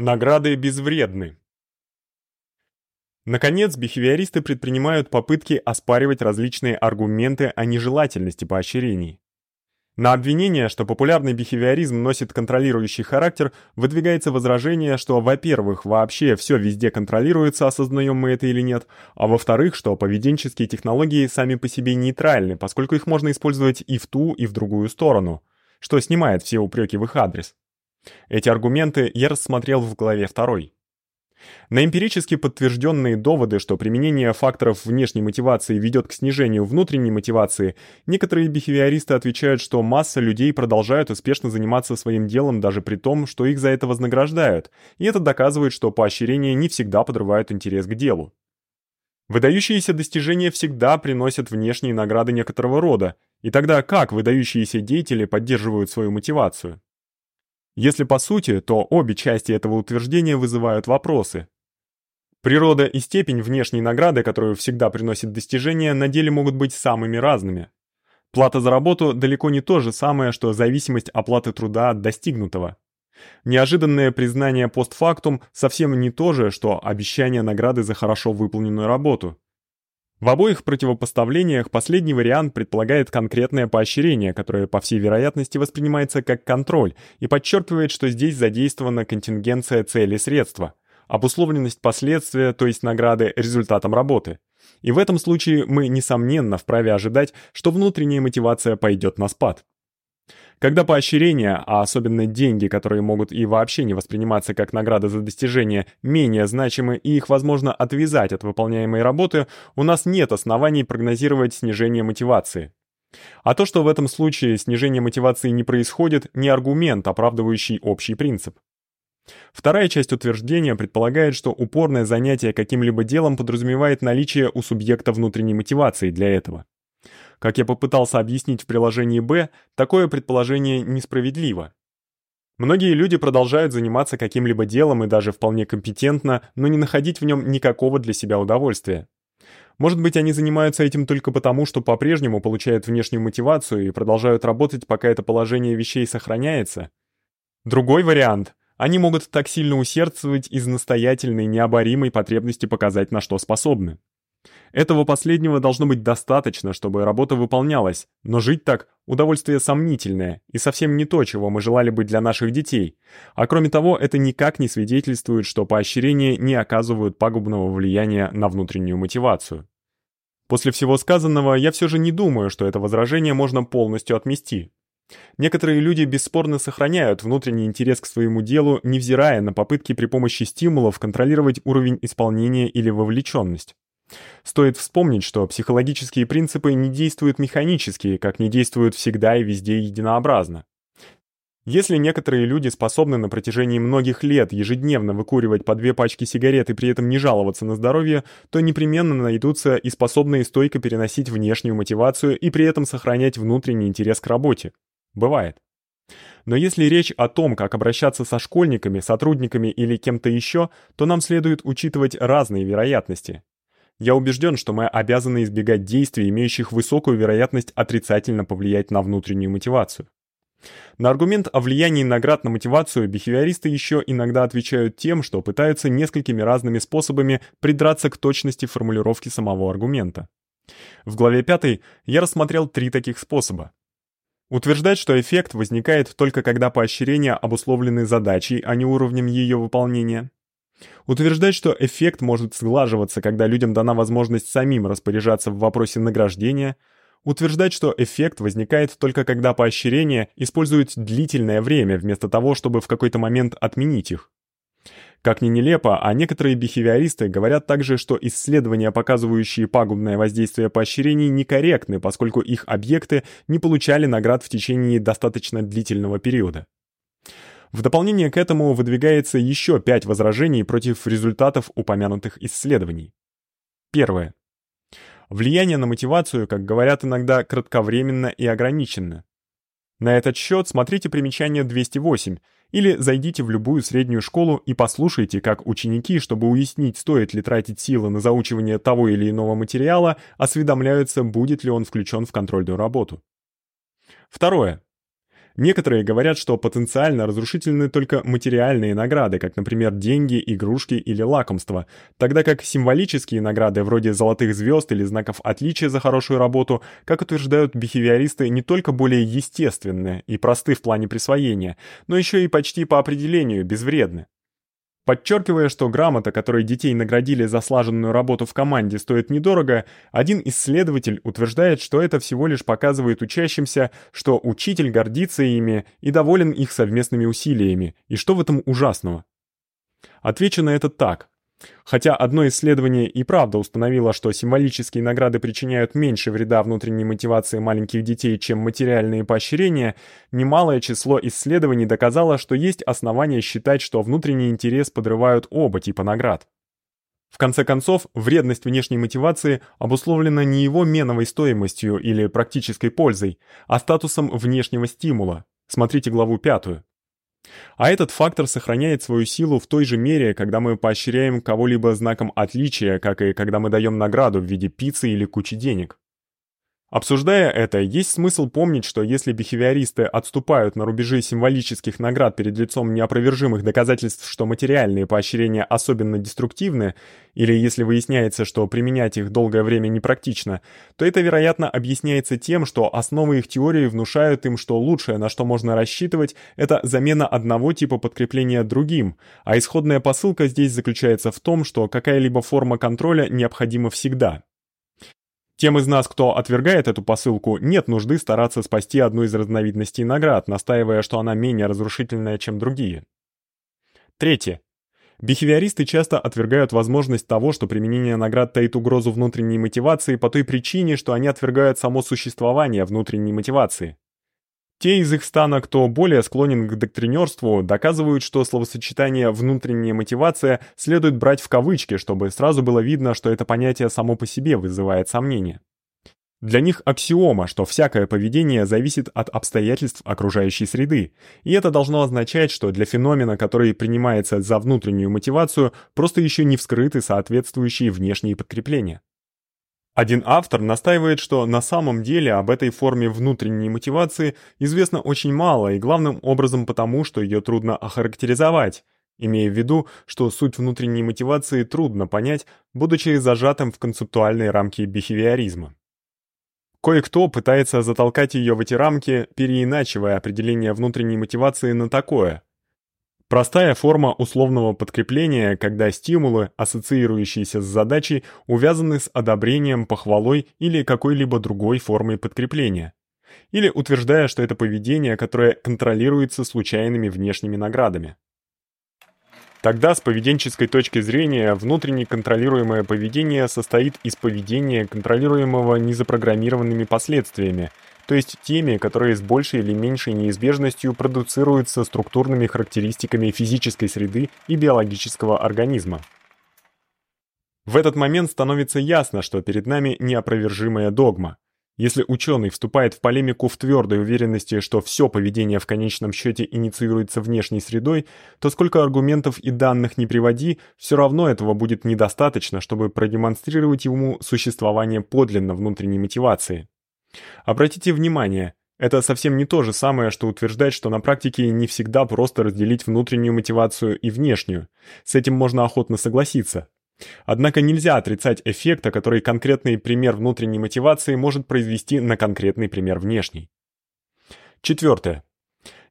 Награды безвредны. Наконец, бихевиористы предпринимают попытки оспаривать различные аргументы о нежелательности поощрений. На обвинение, что популярный бихевиоризм носит контролирующий характер, выдвигается возражение, что, во-первых, вообще всё везде контролируется, осознаем мы это или нет, а во-вторых, что поведенческие технологии сами по себе нейтральны, поскольку их можно использовать и в ту, и в другую сторону, что снимает все упреки в их адрес. Эти аргументы я рассмотрел в главе 2. На эмпирически подтвержденные доводы, что применение факторов внешней мотивации ведет к снижению внутренней мотивации, некоторые бихевиористы отвечают, что масса людей продолжают успешно заниматься своим делом даже при том, что их за это вознаграждают, и это доказывает, что поощрения не всегда подрывают интерес к делу. Выдающиеся достижения всегда приносят внешние награды некоторого рода, и тогда как выдающиеся деятели поддерживают свою мотивацию? Если по сути, то обе части этого утверждения вызывают вопросы. Природа и степень внешней награды, которую всегда приносит достижение, на деле могут быть самыми разными. Плата за работу далеко не то же самое, что зависимость оплаты труда от достигнутого. Неожиданное признание постфактум совсем не то же, что обещание награды за хорошо выполненную работу. В обоих противопоставлениях последний вариант предполагает конкретное поощрение, которое по всей вероятности воспринимается как контроль и подчеркивает, что здесь задействована контингенция цели средства, обусловленность последствия, то есть награды результатом работы. И в этом случае мы несомненно вправе ожидать, что внутренняя мотивация пойдет на спад. Когда поощрения, а особенно деньги, которые могут и вообще не восприниматься как награда за достижение, менее значимы и их возможно отвязать от выполняемой работы, у нас нет оснований прогнозировать снижение мотивации. А то, что в этом случае снижение мотивации не происходит, не аргумент, оправдывающий общий принцип. Вторая часть утверждения предполагает, что упорное занятие каким-либо делом подразумевает наличие у субъекта внутренней мотивации для этого. Как я попытался объяснить в приложении Б, такое предположение несправедливо. Многие люди продолжают заниматься каким-либо делом и даже вполне компетентно, но не находить в нём никакого для себя удовольствия. Может быть, они занимаются этим только потому, что по-прежнему получают внешнюю мотивацию и продолжают работать, пока это положение вещей сохраняется. Другой вариант они могут так сильно усердствовать из настоятельной необоримой потребности показать, на что способны. Этого последнего должно быть достаточно, чтобы работа выполнялась, но жить так удовольствие сомнительное и совсем не то, чего мы желали бы для наших детей. А кроме того, это никак не свидетельствует, что поощрения не оказывают пагубного влияния на внутреннюю мотивацию. После всего сказанного, я все же не думаю, что это возражение можно полностью отмести. Некоторые люди бесспорно сохраняют внутренний интерес к своему делу, невзирая на попытки при помощи стимулов контролировать уровень исполнения или вовлеченность. Стоит вспомнить, что психологические принципы не действуют механически, как не действуют всегда и везде единообразно. Если некоторые люди способны на протяжении многих лет ежедневно выкуривать по две пачки сигарет и при этом не жаловаться на здоровье, то непременно найдутся и способные стойко переносить внешнюю мотивацию и при этом сохранять внутренний интерес к работе. Бывает. Но если речь о том, как обращаться со школьниками, сотрудниками или кем-то ещё, то нам следует учитывать разные вероятности. Я убежден, что мы обязаны избегать действий, имеющих высокую вероятность отрицательно повлиять на внутреннюю мотивацию. На аргумент о влиянии наград на мотивацию бихевиористы еще иногда отвечают тем, что пытаются несколькими разными способами придраться к точности формулировки самого аргумента. В главе 5 я рассмотрел три таких способа. Утверждать, что эффект возникает только когда поощрения обусловлены задачей, а не уровнем ее выполнения. Утверждать, что эффект может сглаживаться, когда людям дана возможность самим распоряжаться в вопросе награждения, утверждать, что эффект возникает только когда поощрение используют длительное время вместо того, чтобы в какой-то момент отменить их. Как ни нелепо, а некоторые бихевиористы говорят также, что исследования, показывающие пагубное воздействие поощрений, некорректны, поскольку их объекты не получали наград в течение достаточно длительного периода. В дополнение к этому выдвигается еще пять возражений против результатов упомянутых исследований. Первое. Влияние на мотивацию, как говорят иногда, кратковременно и ограниченно. На этот счет смотрите примечание 208 или зайдите в любую среднюю школу и послушайте, как ученики, чтобы уяснить, стоит ли тратить силы на заучивание того или иного материала, осведомляются, будет ли он включен в контрольную работу. Второе. Некоторые говорят, что потенциально разрушительны только материальные награды, как, например, деньги, игрушки или лакомства, тогда как символические награды вроде золотых звёзд или знаков отличия за хорошую работу, как утверждают бихевиористы, не только более естественны и просты в плане присвоения, но ещё и почти по определению безвредны. Подчеркивая, что грамота, которой детей наградили за слаженную работу в команде, стоит недорого, один исследователь утверждает, что это всего лишь показывает учащимся, что учитель гордится ими и доволен их совместными усилиями, и что в этом ужасного. Отвечу на это так. Хотя одно исследование и правда установило, что символические награды причиняют меньше вреда внутренней мотивации маленьких детей, чем материальные поощрения, немалое число исследований доказало, что есть основания считать, что внутренний интерес подрывают оба типа наград. В конце концов, вредность внешней мотивации обусловлена не его меновой стоимостью или практической пользой, а статусом внешнего стимула. Смотрите главу пятую. А этот фактор сохраняет свою силу в той же мере, когда мы поощряем кого-либо знаком отличия, как и когда мы даём награду в виде пиццы или кучи денег. Обсуждая это, есть смысл помнить, что если бихевиористы отступают на рубежи символических наград перед лицом неопровержимых доказательств, что материальные поощрения особенно деструктивны, или если выясняется, что применять их долгое время непрактично, то это, вероятно, объясняется тем, что основы их теории внушают им, что лучшее, на что можно рассчитывать, это замена одного типа подкрепления другим, а исходная посылка здесь заключается в том, что какая-либо форма контроля необходима всегда. Тем из нас, кто отвергает эту посылку, нет нужды стараться спасти одну из разновидностей наград, настаивая, что она менее разрушительная, чем другие. Третье. Бихевиористы часто отвергают возможность того, что применение наград таит угрозу внутренней мотивации по той причине, что они отвергают само существование внутренней мотивации. Те из их стана, кто более склонен к доктринерству, доказывают, что словосочетание «внутренняя мотивация» следует брать в кавычки, чтобы сразу было видно, что это понятие само по себе вызывает сомнения. Для них аксиома, что всякое поведение зависит от обстоятельств окружающей среды, и это должно означать, что для феномена, который принимается за внутреннюю мотивацию, просто еще не вскрыты соответствующие внешние подкрепления. Один автор настаивает, что на самом деле об этой форме внутренней мотивации известно очень мало, и главным образом потому, что её трудно охарактеризовать, имея в виду, что суть внутренней мотивации трудно понять, будучи зажатым в концептуальные рамки бихевиоризма. Кое-кто пытается затолкать её в эти рамки, переиначивая определение внутренней мотивации на такое: Простая форма условного подкрепления, когда стимулы, ассоциирующиеся с задачей, увязаны с одобрением, похвалой или какой-либо другой формой подкрепления. Или утверждая, что это поведение, которое контролируется случайными внешними наградами. Тогда с поведенческой точки зрения внутренне контролируемое поведение состоит из поведения, контролируемого незапрограммированными последствиями – то есть теми, которые с большей или меньшей неизбежностью продуцируются структурными характеристиками физической среды и биологического организма. В этот момент становится ясно, что перед нами неопровержимая догма. Если ученый вступает в полемику в твердой уверенности, что все поведение в конечном счете инициируется внешней средой, то сколько аргументов и данных не приводи, все равно этого будет недостаточно, чтобы продемонстрировать ему существование подлинно внутренней мотивации. Обратите внимание, это совсем не то же самое, что утверждать, что на практике не всегда просто разделить внутреннюю мотивацию и внешнюю. С этим можно охотно согласиться. Однако нельзя отрицать эффекта, который конкретный пример внутренней мотивации может произвести на конкретный пример внешней. Четвертое.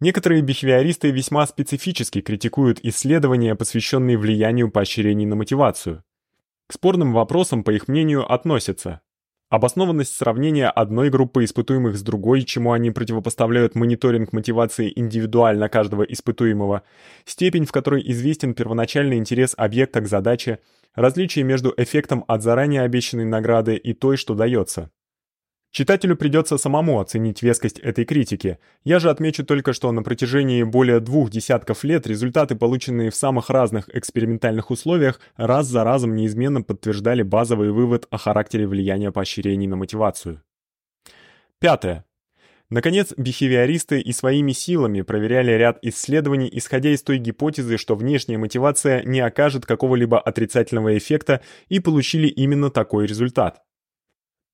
Некоторые бихевиористы весьма специфически критикуют исследования, посвященные влиянию поощрений на мотивацию. К спорным вопросам, по их мнению, относятся Обоснованность сравнения одной группы испытуемых с другой, чему они противопоставляют мониторинг мотивации индивидуально каждого испытуемого, степень, в которой известен первоначальный интерес объекта к задаче, различие между эффектом от заранее обещанной награды и той, что даётся. Читателю придётся самому оценить вескость этой критики. Я же отмечу только, что на протяжении более двух десятков лет результаты, полученные в самых разных экспериментальных условиях, раз за разом неизменно подтверждали базовый вывод о характере влияния поощрений на мотивацию. Пятое. Наконец, бихевиористы и своими силами проверяли ряд исследований, исходя из той гипотезы, что внешняя мотивация не окажет какого-либо отрицательного эффекта, и получили именно такой результат.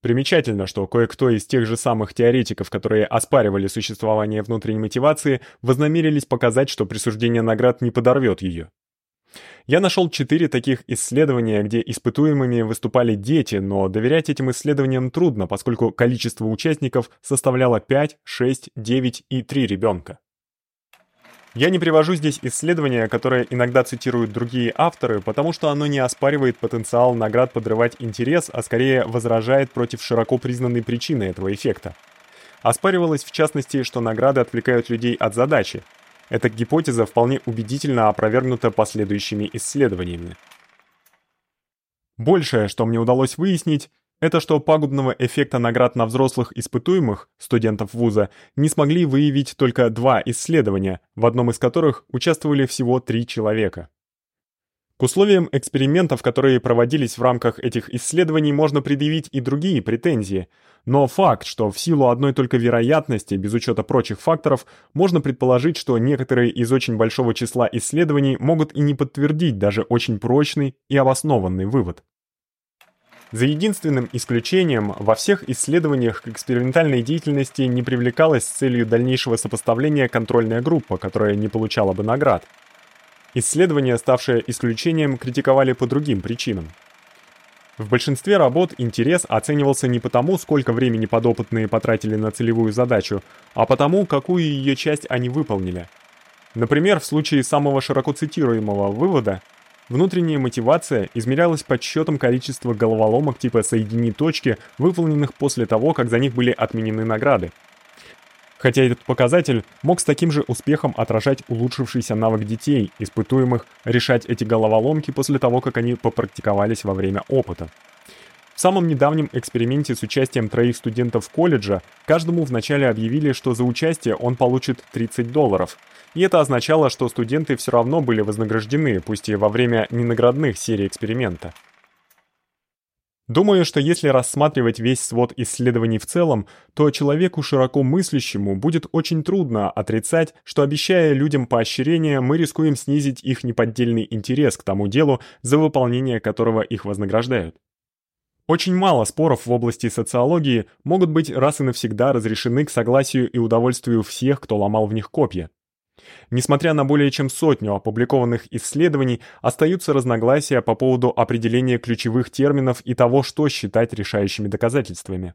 Примечательно, что кое-кто из тех же самых теоретиков, которые оспаривали существование внутренней мотивации, вознамерились показать, что присуждение наград не подорвёт её. Я нашёл четыре таких исследования, где испытуемыми выступали дети, но доверять этим исследованиям трудно, поскольку количество участников составляло 5, 6, 9 и 3 ребёнка. Я не привожу здесь исследования, которые иногда цитируют другие авторы, потому что оно не оспаривает потенциал наград подрывать интерес, а скорее возражает против широко признанной причины этого эффекта. Оспаривалось в частности, что награды отвлекают людей от задачи. Эта гипотеза вполне убедительно опровергнута последующими исследованиями. Большее, что мне удалось выяснить, это что пагубного эффекта наград на взрослых испытуемых, студентов вуза, не смогли выявить только два исследования, в одном из которых участвовали всего три человека. К условиям экспериментов, которые проводились в рамках этих исследований, можно предъявить и другие претензии, но факт, что в силу одной только вероятности, без учёта прочих факторов, можно предположить, что некоторые из очень большого числа исследований могут и не подтвердить даже очень прочный и обоснованный вывод. За единственным исключением, во всех исследованиях к экспериментальной деятельности не привлекалась с целью дальнейшего сопоставления контрольная группа, которая не получала бы наград. Исследования, ставшие исключением, критиковали по другим причинам. В большинстве работ интерес оценивался не потому, сколько времени подопытные потратили на целевую задачу, а потому, какую её часть они выполнили. Например, в случае самого широко цитируемого вывода Внутренняя мотивация измерялась подсчётом количества головоломок типа «соедини точки», выполненных после того, как за них были отменены награды. Хотя этот показатель мог с таким же успехом отражать улучшившийся навык детей, испытуемых решать эти головоломки после того, как они попрактиковались во время опыта. В самом недавнем эксперименте с участием троих студентов колледжа каждому вначале объявили, что за участие он получит 30 долларов – и это означало, что студенты всё равно были вознаграждены, пусть и во время ненаградных серий эксперимента. Думаю, что если рассматривать весь свод исследований в целом, то человеку широко мыслящему будет очень трудно отрицать, что обещая людям поощрение, мы рискуем снизить их неподдельный интерес к тому делу, за выполнение которого их вознаграждают. Очень мало споров в области социологии могут быть раз и навсегда разрешены к согласию и удовольствию всех, кто ломал в них копья. Несмотря на более чем сотню опубликованных исследований, остаются разногласия по поводу определения ключевых терминов и того, что считать решающими доказательствами.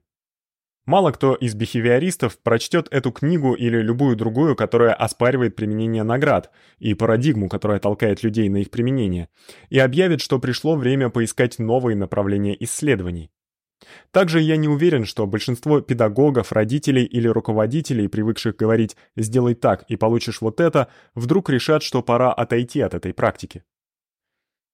Мало кто из бихевиористов прочтет эту книгу или любую другую, которая оспаривает применение наград и парадигму, которая толкает людей на их применение, и объявит, что пришло время поискать новые направления исследований. Также я не уверен, что большинство педагогов, родителей или руководителей, привыкших говорить «сделай так и получишь вот это», вдруг решат, что пора отойти от этой практики.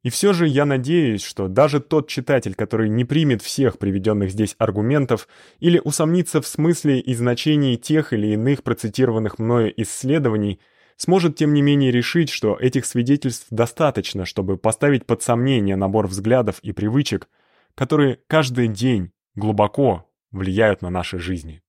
И все же я надеюсь, что даже тот читатель, который не примет всех приведенных здесь аргументов или усомнится в смысле и значении тех или иных процитированных мною исследований, сможет тем не менее решить, что этих свидетельств достаточно, чтобы поставить под сомнение набор взглядов и привычек, которые каждый день глубоко влияют на наши жизни.